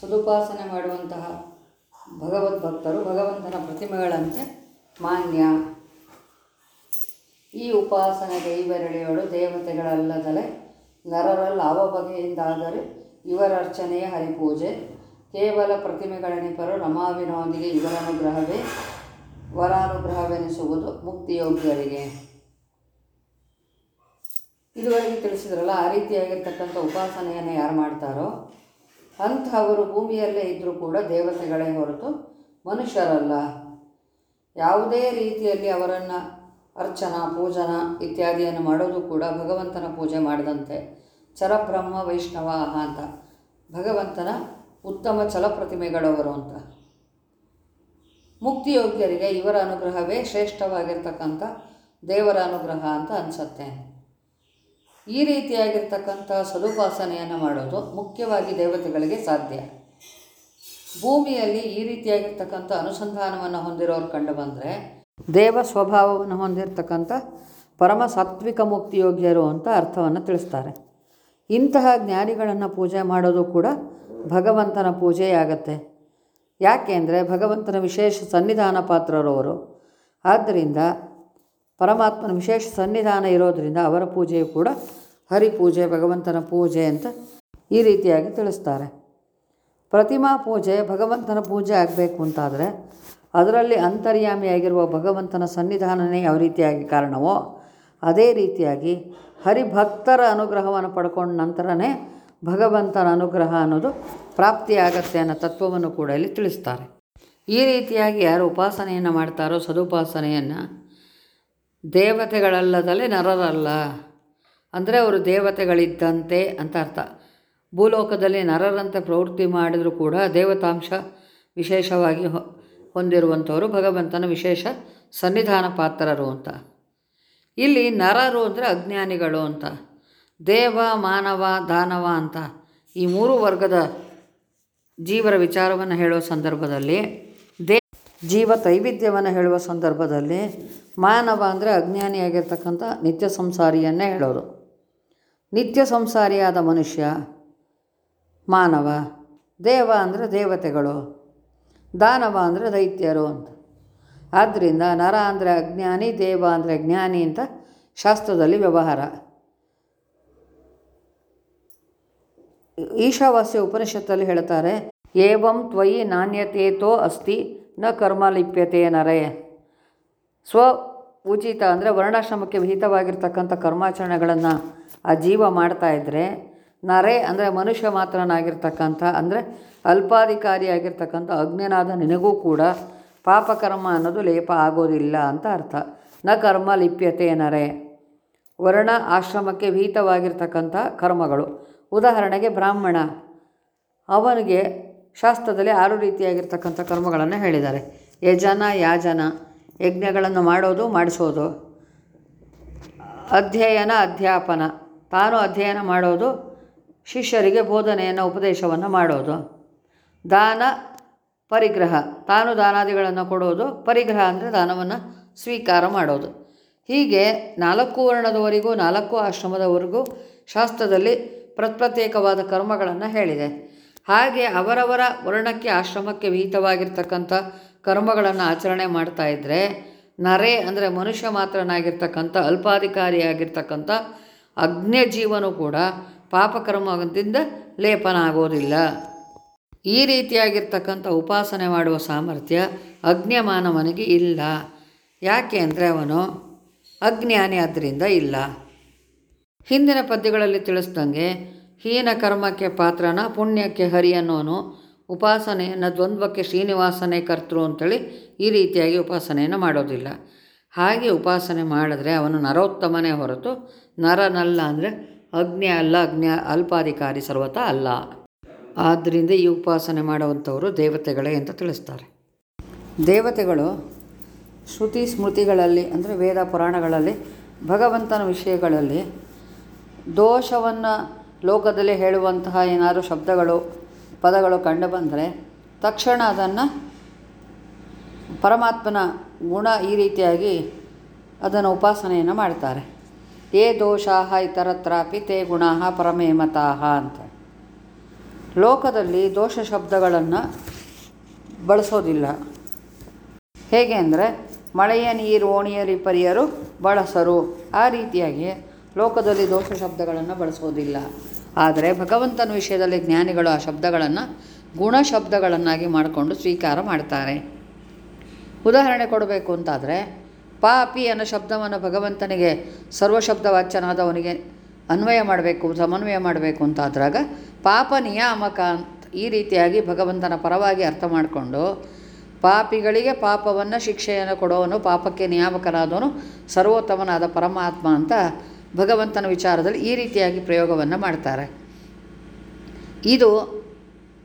ಸದುಪಾಸನೆ ಮಾಡುವಂತಹ ಭಗವದ್ಭಕ್ತರು, ಭಗವಂತನ ಪ್ರತಿಮೆಗಳಂತೆ ಮಾನ್ಯ. ಈ ಉಪಾಸನೆ ಇವರೆಳೆಯೋಳು ದೇವತೆಗಳಲ್ಲದಲೆ ನರರಲ್ಲಿ ಯಾವ ಬಗೆಯಿಂದಾದರೆ ಇವರರ್ಚನೆಯ ಹರಿಪೂಜೆ. ಕೇವಲ ಪ್ರತಿಮೆಗಳೆನಿಪರು ರಮಾವಿನೊಂದಿಗೆ ಇವರನುಗ್ರಹವೇ ವರಾನುಗ್ರಹವೆನಿಸುವುದು ಮುಕ್ತಿಯೋಗ್ಯರಿಗೆ. ಇದುವರೆಗೆ ತಿಳಿಸಿದ್ರಲ್ಲ, ಆ ರೀತಿಯಾಗಿರ್ತಕ್ಕಂಥ ಉಪಾಸನೆಯನ್ನು ಯಾರು ಮಾಡ್ತಾರೋ? ಅಂಥವರು ಭೂಮಿಯಲ್ಲೇ ಇದ್ದರೂ ಕೂಡ ದೇವತೆಗಳೇ ಹೊರತು ಮನುಷ್ಯರಲ್ಲ. ಯಾವುದೇ ರೀತಿಯಲ್ಲಿ ಅವರನ್ನು ಅರ್ಚನಾ, ಪೂಜನ ಇತ್ಯಾದಿಯನ್ನು ಮಾಡೋದು ಕೂಡ ಭಗವಂತನ ಪೂಜೆ ಮಾಡಿದಂತೆ. ಚರಬ್ರಹ್ಮ ವೈಷ್ಣವ ಅಂತ. ಭಗವಂತನ ಉತ್ತಮ ಚಲಪ್ರತಿಮೆಗಳವರು ಅಂತ. ಮುಕ್ತಿಯೋಗ್ಯರಿಗೆ ಇವರ ಅನುಗ್ರಹವೇ ಶ್ರೇಷ್ಠವಾಗಿರ್ತಕ್ಕಂಥ ದೇವರ ಅನುಗ್ರಹ ಅಂತ ಅನಿಸುತ್ತೆ. ಈ ರೀತಿಯಾಗಿರ್ತಕ್ಕಂಥ ಸದುಪಾಸನೆಯನ್ನು ಮಾಡೋದು ಮುಖ್ಯವಾಗಿ ದೇವತೆಗಳಿಗೆ ಸಾಧ್ಯ. ಭೂಮಿಯಲ್ಲಿ ಈ ರೀತಿಯಾಗಿರ್ತಕ್ಕಂಥ ಅನುಸಂಧಾನವನ್ನು ಹೊಂದಿರೋರು ಕಂಡು ಬಂದರೆ ದೇವ ಸ್ವಭಾವವನ್ನು ಹೊಂದಿರತಕ್ಕಂಥ ಪರಮ ಸಾತ್ವಿಕ ಮುಕ್ತಿಯೋಗ್ಯರು ಅಂತ ಅರ್ಥವನ್ನು ತಿಳಿಸ್ತಾರೆ. ಇಂತಹ ಜ್ಞಾನಿಗಳನ್ನು ಪೂಜೆ ಮಾಡೋದು ಕೂಡ ಭಗವಂತನ ಪೂಜೆಯಾಗತ್ತೆ ಯಾಕೆಂದರೆ ಭಗವಂತನ ವಿಶೇಷ ಸನ್ನಿಧಾನ ಪಾತ್ರರವರು. ಆದ್ದರಿಂದ ಪರಮಾತ್ಮನ ವಿಶೇಷ ಸನ್ನಿಧಾನ ಇರೋದರಿಂದ ಅವರ ಪೂಜೆಯು ಕೂಡ ಹರಿಪೂಜೆ ಭಗವಂತನ ಪೂಜೆ ಅಂತ ಈ ರೀತಿಯಾಗಿ ತಿಳಿಸ್ತಾರೆ. ಪ್ರತಿಮಾ ಪೂಜೆ, ಭಗವಂತನ ಪೂಜೆ ಆಗಬೇಕು ಅಂತಾದರೆ ಅದರಲ್ಲಿ ಅಂತರ್ಯಾಮಿಯಾಗಿರುವ ಭಗವಂತನ ಸನ್ನಿಧಾನನೇ ಯಾವ ರೀತಿಯಾಗಿ ಕಾರಣವೋ ಅದೇ ರೀತಿಯಾಗಿ ಹರಿಭಕ್ತರ ಅನುಗ್ರಹವನ್ನು ಪಡ್ಕೊಂಡ ನಂತರನೇ ಭಗವಂತನ ಅನುಗ್ರಹ ಅನ್ನೋದು ಪ್ರಾಪ್ತಿಯಾಗತ್ತೆ ಅನ್ನೋ ತತ್ವವನ್ನು ಕೂಡ ಇಲ್ಲಿ ತಿಳಿಸ್ತಾರೆ. ಈ ರೀತಿಯಾಗಿ ಯಾರು ಉಪಾಸನೆಯನ್ನು ಮಾಡ್ತಾರೋ ಸದುಪಾಸನೆಯನ್ನು ದೇವತೆಗಳಲ್ಲದಲ್ಲೇ ನರರಲ್ಲ. ಅಂದರೆ ಅವರು ದೇವತೆಗಳಿದ್ದಂತೆ ಅಂತ ಅರ್ಥ. ಭೂಲೋಕದಲ್ಲಿ ನರರಂತೆ ಪ್ರವೃತ್ತಿ ಮಾಡಿದರೂ ಕೂಡ ದೇವತಾಂಶ ವಿಶೇಷವಾಗಿ ಹೊಂದಿರುವಂಥವರು ಭಗವಂತನ ವಿಶೇಷ ಸನ್ನಿಧಾನ ಪಾತ್ರರು ಅಂತ. ಇಲ್ಲಿ ನರರು ಅಂದರೆ ಅಜ್ಞಾನಿಗಳು ಅಂತ. ದೇವ, ಮಾನವ, ದಾನವ ಅಂತ ಈ ಮೂರು ವರ್ಗದ ಜೀವರ ವಿಚಾರವನ್ನು ಹೇಳುವ ಸಂದರ್ಭದಲ್ಲಿ, ದೇ, ಜೀವ ತೈವಿಧ್ಯವನ್ನು ಹೇಳುವ ಸಂದರ್ಭದಲ್ಲಿ ಮಾನವ ಅಂದರೆ ಅಜ್ಞಾನಿಯಾಗಿರ್ತಕ್ಕಂಥ ನಿತ್ಯ ಸಂಸಾರಿಯನ್ನೇ ಹೇಳೋದು. ನಿತ್ಯ ಸಂಸಾರಿಯಾದ ಮನುಷ್ಯ, ಮಾನವ, ದೇವ ಅಂದರೆ ದೇವತೆಗಳು, ದಾನವ ಅಂದರೆ ದೈತ್ಯರು ಅಂತ. ಆದ್ದರಿಂದ ನರ ಅಂದರೆ ಅಜ್ಞಾನಿ, ದೇವ ಅಂದರೆ ಜ್ಞಾನಿ ಅಂತ ಶಾಸ್ತ್ರದಲ್ಲಿ ವ್ಯವಹಾರ. ಈಶಾವಾಸ್ಯ ಉಪನಿಷತ್ತಲ್ಲಿ ಹೇಳ್ತಾರೆ, ಏವಂ ತ್ವಯಿ ನಾಣ್ಯತೇತೋ ಅಸ್ತಿ, ನ ಕರ್ಮ ಲಿಪ್ಯತೆ ನರೇ. ಸ್ವ ಉಚಿತ ಅಂದರೆ ವರ್ಣಾಶ್ರಮಕ್ಕೆ ವಿಹಿತವಾಗಿರ್ತಕ್ಕಂಥ ಕರ್ಮಾಚರಣೆಗಳನ್ನು ಆ ಜೀವ ಇದ್ದರೆ ನರೆ ಅಂದರೆ ಮನುಷ್ಯ ಮಾತ್ರನಾಗಿರ್ತಕ್ಕಂಥ ಅಂದರೆ ಅಲ್ಪಾಧಿಕಾರಿಯಾಗಿರ್ತಕ್ಕಂಥ ಅಗ್ನಿನಾದ ನಿನಗೂ ಕೂಡ ಪಾಪಕರ್ಮ ಅನ್ನೋದು ಲೇಪ ಆಗೋದಿಲ್ಲ ಅಂತ ಅರ್ಥ. ನ ಕರ್ಮ ಲಿಪ್ಯತೆ ನರೆ. ವರ್ಣ ಆಶ್ರಮಕ್ಕೆ ವಿಹಿತವಾಗಿರ್ತಕ್ಕಂಥ ಕರ್ಮಗಳು. ಉದಾಹರಣೆಗೆ ಬ್ರಾಹ್ಮಣ. ಅವನಿಗೆ ಶಾಸ್ತ್ರದಲ್ಲಿ ಆರು ರೀತಿಯಾಗಿರ್ತಕ್ಕಂಥ ಕರ್ಮಗಳನ್ನು ಹೇಳಿದ್ದಾರೆ. ಯಜನ, ಯಾಜನ, ಯಜ್ಞಗಳನ್ನು ಮಾಡೋದು, ಮಾಡಿಸೋದು. ಅಧ್ಯಯನ, ಅಧ್ಯಾಪನ. ತಾನು ಅಧ್ಯಯನ ಮಾಡೋದು, ಶಿಷ್ಯರಿಗೆ ಬೋಧನೆಯನ್ನು, ಉಪದೇಶವನ್ನು ಮಾಡೋದು. ದಾನ ಪರಿಗ್ರಹ. ತಾನು ದಾನಾದಿಗಳನ್ನು ಕೊಡೋದು, ಪರಿಗ್ರಹ ಅಂದರೆ ದಾನವನ್ನು ಸ್ವೀಕಾರ ಮಾಡೋದು. ಹೀಗೆ ನಾಲ್ಕು ವರ್ಣದವರೆಗೂ, ನಾಲ್ಕು ಆಶ್ರಮದವರೆಗೂ ಶಾಸ್ತ್ರದಲ್ಲಿ ಪ್ರತ್ಯೇಕವಾದ ಕರ್ಮಗಳನ್ನು ಹೇಳಿದೆ. ಹಾಗೆ ಅವರವರ ವರ್ಣಕ್ಕೆ ಆಶ್ರಮಕ್ಕೆ ವಿಹಿತವಾಗಿರ್ತಕ್ಕಂಥ ಕರ್ಮಗಳನ್ನು ಆಚರಣೆ ಮಾಡ್ತಾ ಇದ್ದರೆ ನರೆ ಅಂದರೆ ಮನುಷ್ಯ ಮಾತ್ರನಾಗಿರ್ತಕ್ಕಂಥ, ಅಲ್ಪಾಧಿಕಾರಿಯಾಗಿರ್ತಕ್ಕಂಥ ಅಗ್ನ್ಯ ಜೀವನು ಕೂಡ ಪಾಪಕರ್ಮದಿಂದ ಲೇಪನ ಆಗೋದಿಲ್ಲ ಈ ರೀತಿಯಾಗಿರ್ತಕ್ಕಂಥ ಉಪಾಸನೆ ಮಾಡುವ ಸಾಮರ್ಥ್ಯ ಅಜ್ಞಮಾನವನಿಗೆ ಇಲ್ಲ. ಯಾಕೆ ಅಂದರೆ ಅವನು ಅಜ್ಞಾನಿ ಆದ್ದರಿಂದ ಇಲ್ಲ. ಹಿಂದಿನ ಪದ್ಯಗಳಲ್ಲಿ ತಿಳಿಸ್ದಂಗೆ ಹೀನ ಕರ್ಮಕ್ಕೆ ಪಾತ್ರನ ಪುಣ್ಯಕ್ಕೆ ಹರಿ ಅನ್ನೋನು ಉಪಾಸನೆಯನ್ನು ದ್ವಂದ್ವಕ್ಕೆ ಶ್ರೀನಿವಾಸನೇ ಕರ್ತೃ ಅಂತೇಳಿ ಈ ರೀತಿಯಾಗಿ ಉಪಾಸನೆಯನ್ನು ಮಾಡೋದಿಲ್ಲ. ಹಾಗೆ ಉಪಾಸನೆ ಮಾಡಿದ್ರೆ ಅವನು ನರೋತ್ತಮನೇ ಹೊರತು ನರನಲ್ಲ ಅಂದರೆ ಅಗ್ನಿ ಅಲ್ಲ, ಅಗ್ನಿ ಅಲ್ಪಾಧಿಕಾರಿ ಸರ್ವತ ಅಲ್ಲ. ಆದ್ದರಿಂದ ಈ ಉಪಾಸನೆ ಮಾಡುವಂಥವರು ದೇವತೆಗಳೇ ಅಂತ ತಿಳಿಸ್ತಾರೆ. ದೇವತೆಗಳು ಶ್ರುತಿ ಸ್ಮೃತಿಗಳಲ್ಲಿ ಅಂದರೆ ವೇದ ಪುರಾಣಗಳಲ್ಲಿ, ಭಗವಂತನ ವಿಷಯಗಳಲ್ಲಿ ದೋಷವನ್ನು ಲೋಕದಲ್ಲಿ ಹೇಳುವಂತಹ ಏನಾದರೂ ಶಬ್ದಗಳು, ಪದಗಳು ಕಂಡುಬಂದರೆ ತಕ್ಷಣ ಅದನ್ನು ಪರಮಾತ್ಮನ ಗುಣ ಈ ರೀತಿಯಾಗಿ ಅದನ್ನು ಉಪಾಸನೆಯನ್ನು ಮಾಡ್ತಾರೆ. ಏ ದೋಷಾಹ ಇತರತ್ರಾಪಿ ತೇ ಗುಣಾಹ ಪರಮೇಮತಾಹ ಅಂತ. ಲೋಕದಲ್ಲಿ ದೋಷ ಶಬ್ದಗಳನ್ನು ಬಳಸೋದಿಲ್ಲ. ಹೇಗೆ ಅಂದರೆ ಮಳೆಯ ನೀರು ಓಣಿಯರಿಪರಿಯರು ಬಳಸರು. ಆ ರೀತಿಯಾಗಿ ಲೋಕದಲ್ಲಿ ದೋಷ ಶಬ್ದಗಳನ್ನು ಬಳಸೋದಿಲ್ಲ. ಆದರೆ ಭಗವಂತನ ವಿಷಯದಲ್ಲಿ ಜ್ಞಾನಿಗಳು ಆ ಶಬ್ದಗಳನ್ನು ಗುಣ ಶಬ್ದಗಳನ್ನಾಗಿ ಮಾಡಿಕೊಂಡು ಸ್ವೀಕಾರ ಮಾಡ್ತಾರೆ. ಉದಾಹರಣೆ ಕೊಡಬೇಕು ಅಂತಾದರೆ, ಪಾಪಿ ಅನ್ನೋ ಶಬ್ದವನ್ನು ಭಗವಂತನಿಗೆ ಸರ್ವಶಬ್ದವಾಚ್ಯನಾದವನಿಗೆ ಅನ್ವಯ ಮಾಡಬೇಕು, ಸಮನ್ವಯ ಮಾಡಬೇಕು ಅಂತಾದ್ರಾಗ, ಪಾಪ ನಿಯಾಮಕ ಅಂತ ಈ ರೀತಿಯಾಗಿ ಭಗವಂತನ ಪರವಾಗಿ ಅರ್ಥ ಮಾಡಿಕೊಂಡು, ಪಾಪಿಗಳಿಗೆ ಪಾಪವನ್ನು ಶಿಕ್ಷೆಯನ್ನು ಕೊಡೋವನು, ಪಾಪಕ್ಕೆ ನಿಯಾಮಕನಾದವನು ಸರ್ವೋತ್ತಮನಾದ ಪರಮಾತ್ಮ ಅಂತ ಭಗವಂತನ ವಿಚಾರದಲ್ಲಿ ಈ ರೀತಿಯಾಗಿ ಪ್ರಯೋಗವನ್ನು ಮಾಡ್ತಾರೆ. ಇದು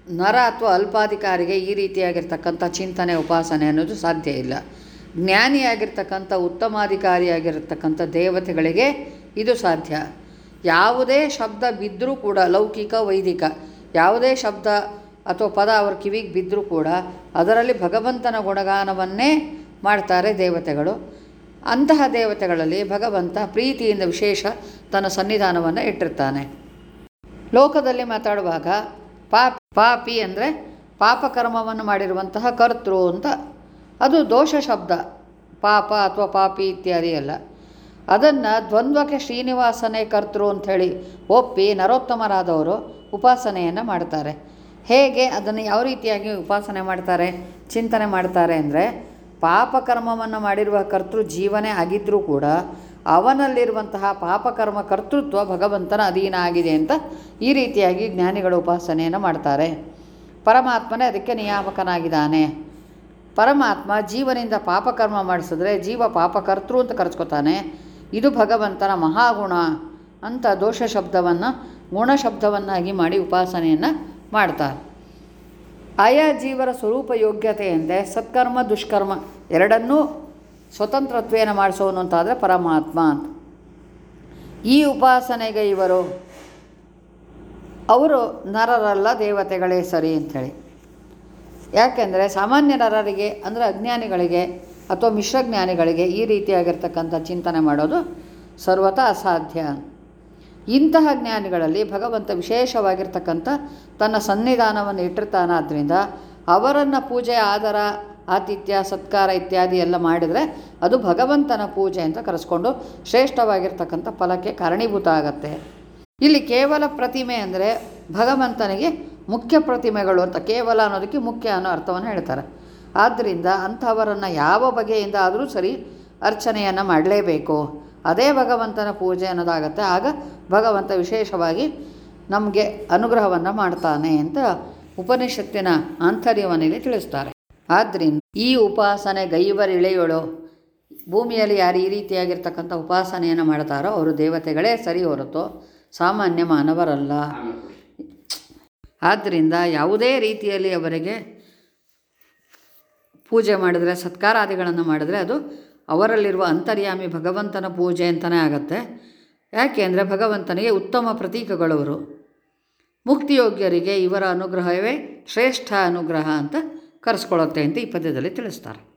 ನರ ಅಥವಾ ಅಲ್ಪಾಧಿಕಾರಿಗೆ ಈ ರೀತಿಯಾಗಿರ್ತಕ್ಕಂಥ ಚಿಂತನೆ, ಉಪಾಸನೆ ಅನ್ನೋದು ಸಾಧ್ಯ ಇಲ್ಲ. ಜ್ಞಾನಿಯಾಗಿರ್ತಕ್ಕಂಥ, ಉತ್ತಮಾಧಿಕಾರಿಯಾಗಿರ್ತಕ್ಕಂಥ ದೇವತೆಗಳಿಗೆ ಇದು ಸಾಧ್ಯ. ಯಾವುದೇ ಶಬ್ದ ಬಿದ್ದರೂ ಕೂಡ, ಲೌಕಿಕ, ವೈದಿಕ, ಯಾವುದೇ ಶಬ್ದ ಅಥವಾ ಪದ ಅವ್ರ ಕಿವಿಗೆ ಬಿದ್ದರೂ ಕೂಡ, ಅದರಲ್ಲಿ ಭಗವಂತನ ಗುಣಗಾನವನ್ನೇ ಮಾಡ್ತಾರೆ ದೇವತೆಗಳು. ಅಂತಹ ದೇವತೆಗಳಲ್ಲಿ ಭಗವಂತ ಪ್ರೀತಿಯಿಂದ ವಿಶೇಷ ತನ್ನ ಸನ್ನಿಧಾನವನ್ನು ಇಟ್ಟಿರ್ತಾನೆ. ಲೋಕದಲ್ಲಿ ಮಾತಾಡುವಾಗ ಪಾಪಿ ಪಾಪಿ ಅಂದರೆ ಪಾಪಕರ್ಮವನ್ನು ಮಾಡಿರುವಂತಹ ಕರ್ತೃ ಅಂತ. ಅದು ದೋಷ ಶಬ್ದ, ಪಾಪ ಅಥವಾ ಪಾಪಿ ಇತ್ಯಾದಿ ಅಲ್ಲ. ಅದನ್ನು ದ್ವಂದ್ವಕ್ಕೆ ಶ್ರೀನಿವಾಸನೇ ಕರ್ತೃ ಅಂಥೇಳಿ ಒಪ್ಪಿ ನರೋತ್ತಮರಾದವರು ಉಪಾಸನೆಯನ್ನು ಮಾಡ್ತಾರೆ. ಹೇಗೆ ಅದನ್ನು ಯಾವ ರೀತಿಯಾಗಿ ಉಪಾಸನೆ ಮಾಡ್ತಾರೆ, ಚಿಂತನೆ ಮಾಡ್ತಾರೆ ಅಂದರೆ ಪಾಪಕರ್ಮವನ್ನು ಮಾಡಿರುವ ಕರ್ತೃ ಜೀವನೇ ಆಗಿದ್ದರೂ ಕೂಡ ಅವನಲ್ಲಿರುವಂತಹ ಪಾಪಕರ್ಮ ಕರ್ತೃತ್ವ ಭಗವಂತನ ಅಧೀನ ಆಗಿದೆ ಅಂತ ಈ ರೀತಿಯಾಗಿ ಜ್ಞಾನಿಗಳು ಉಪಾಸನೆಯನ್ನು ಮಾಡ್ತಾರೆ. ಪರಮಾತ್ಮನೇ ಅದಕ್ಕೆ ನಿಯಾಮಕನಾಗಿದ್ದಾನೆ. ಪರಮಾತ್ಮ ಜೀವನಿಂದ ಪಾಪಕರ್ಮ ಮಾಡಿಸಿದ್ರೆ ಜೀವ ಪಾಪಕರ್ತೃ ಅಂತ ಕರೆಸ್ಕೊತಾನೆ. ಇದು ಭಗವಂತನ ಮಹಾಗುಣ ಅಂತ ದೋಷ ಶಬ್ದವನ್ನು, ಗುಣ ಶಬ್ದವನ್ನಾಗಿ ಮಾಡಿ ಉಪಾಸನೆಯನ್ನು ಮಾಡ್ತಾರೆ. ಆಯಾ ಜೀವರ ಸ್ವರೂಪ ಯೋಗ್ಯತೆಯಂತೆ ಸತ್ಕರ್ಮ, ದುಷ್ಕರ್ಮ ಎರಡನ್ನೂ ಸ್ವತಂತ್ರತ್ವೇನ ಮಾಡಿಸೋನು ಅಂತಾದರೆ ಪರಮಾತ್ಮ ಅಂತ. ಈ ಉಪಾಸನೆಗೆ ಇವರು, ಅವರು ನರರಲ್ಲ ದೇವತೆಗಳೇ ಸರಿ ಅಂಥೇಳಿ. ಯಾಕೆಂದರೆ ಸಾಮಾನ್ಯ ನರರಿಗೆ, ಅಂದರೆ ಅಜ್ಞಾನಿಗಳಿಗೆ ಅಥವಾ ಮಿಶ್ರಜ್ಞಾನಿಗಳಿಗೆ ಈ ರೀತಿಯಾಗಿರ್ತಕ್ಕಂಥ ಚಿಂತನೆ ಮಾಡೋದು ಸರ್ವತಾ ಅಸಾಧ್ಯ ಇಂತಹ ಜ್ಞಾನಿಗಳಲ್ಲಿ ಭಗವಂತ ವಿಶೇಷವಾಗಿರ್ತಕ್ಕಂಥ ತನ್ನ ಸನ್ನಿಧಾನವನ್ನು ಇಟ್ಟಿರ್ತಾನಾದ್ದರಿಂದ ಅವರನ್ನು ಪೂಜೆ, ಆದರ ಆತಿಥ್ಯ, ಸತ್ಕಾರ ಇತ್ಯಾದಿ ಎಲ್ಲ ಮಾಡಿದರೆ ಅದು ಭಗವಂತನ ಪೂಜೆ ಅಂತ ಕರೆಸ್ಕೊಂಡು ಶ್ರೇಷ್ಠವಾಗಿರ್ತಕ್ಕಂಥ ಫಲಕ್ಕೆ ಕಾರಣೀಭೂತ ಆಗತ್ತೆ. ಇಲ್ಲಿ ಕೇವಲ ಪ್ರತಿಮೆ ಅಂದರೆ ಭಗವಂತನಿಗೆ ಮುಖ್ಯ ಪ್ರತಿಮೆಗಳು ಅಂತ ಕೇವಲ ಅನ್ನೋದಕ್ಕೆ ಮುಖ್ಯ ಅನ್ನೋ ಅರ್ಥವನ್ನು ಹೇಳ್ತಾರೆ. ಆದ್ದರಿಂದ ಅಂಥವರನ್ನು ಯಾವ ಬಗೆಯಿಂದ ಆದರೂ ಸರಿ ಅರ್ಚನೆಯನ್ನು ಮಾಡಲೇಬೇಕು. ಅದೇ ಭಗವಂತನ ಪೂಜೆ ಅನ್ನೋದಾಗತ್ತೆ. ಆಗ ಭಗವಂತ ವಿಶೇಷವಾಗಿ ನಮಗೆ ಅನುಗ್ರಹವನ್ನು ಮಾಡ್ತಾನೆ ಅಂತ ಉಪನಿಷತ್ತಿನ ಆಂತರ್ಯವನ್ನಿಲ್ಲಿ ತಿಳಿಸ್ತಾರೆ. ಆದ್ದರಿಂದ ಈ ಉಪಾಸನೆ ಗೈವರಿಳೆಯೋಳು ಭೂಮಿಯಲ್ಲಿ ಯಾರು ಈ ರೀತಿಯಾಗಿರ್ತಕ್ಕಂಥ ಉಪಾಸನೆಯನ್ನು ಮಾಡ್ತಾರೋ ಅವರು ದೇವತೆಗಳೇ ಸರಿ ಹೊರತು ಸಾಮಾನ್ಯ ಮಾನವರಲ್ಲ. ಆದ್ದರಿಂದ ಯಾವುದೇ ರೀತಿಯಲ್ಲಿ ಅವರಿಗೆ ಪೂಜೆ ಮಾಡಿದರೆ, ಸತ್ಕಾರಾದಿಗಳನ್ನು ಮಾಡಿದರೆ ಅದು ಅವರಲ್ಲಿರುವ ಅಂತರ್ಯಾಮಿ ಭಗವಂತನ ಪೂಜೆ ಅಂತಲೇ ಆಗತ್ತೆ. ಯಾಕೆ ಅಂದರೆ ಭಗವಂತನಿಗೆ ಉತ್ತಮ ಪ್ರತೀಕಗಳವರು ಮುಕ್ತಿಯೋಗ್ಯರಿಗೆ ಇವರ ಅನುಗ್ರಹವೇ ಶ್ರೇಷ್ಠ ಅನುಗ್ರಹ ಅಂತ ಕರೆಸ್ಕೊಳ್ಳುತ್ತೆ ಅಂತ ಈ ಪದ್ಯದಲ್ಲಿ ತಿಳಿಸ್ತಾರೆ.